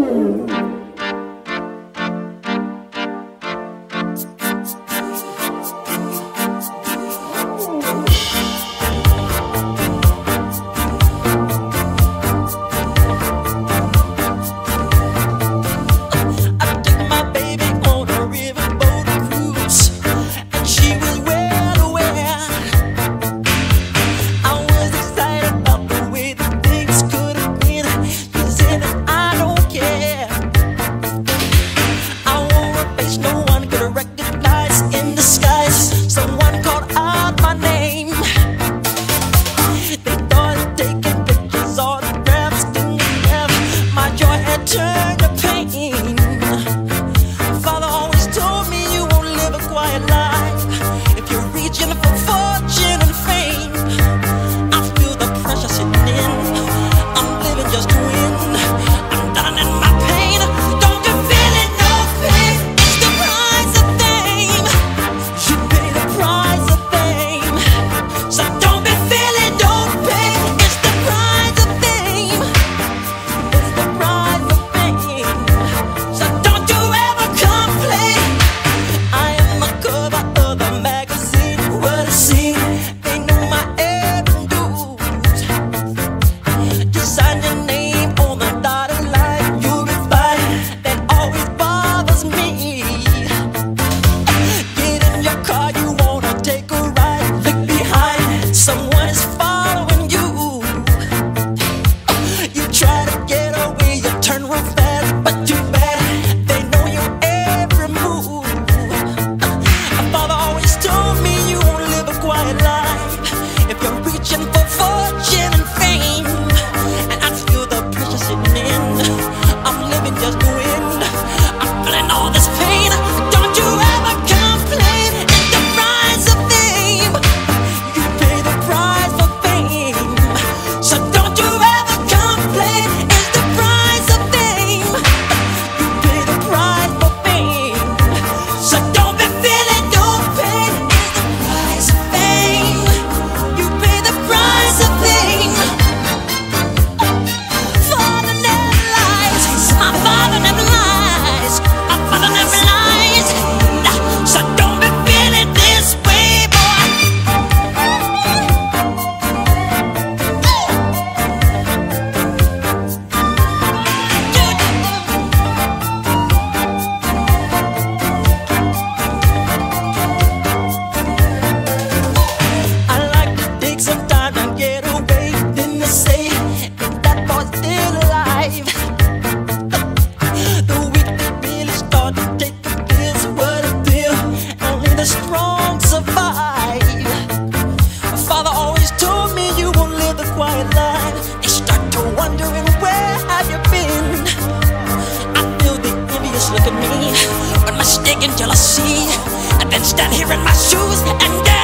嗯。No one could recognize in disguise. Someone called out my name. They thought pictures, my joy had turned to pain. Father always told me you won't live a quiet life if you're reaching look at me. Unmistaken jealousy. And then stand here in my shoes and dance.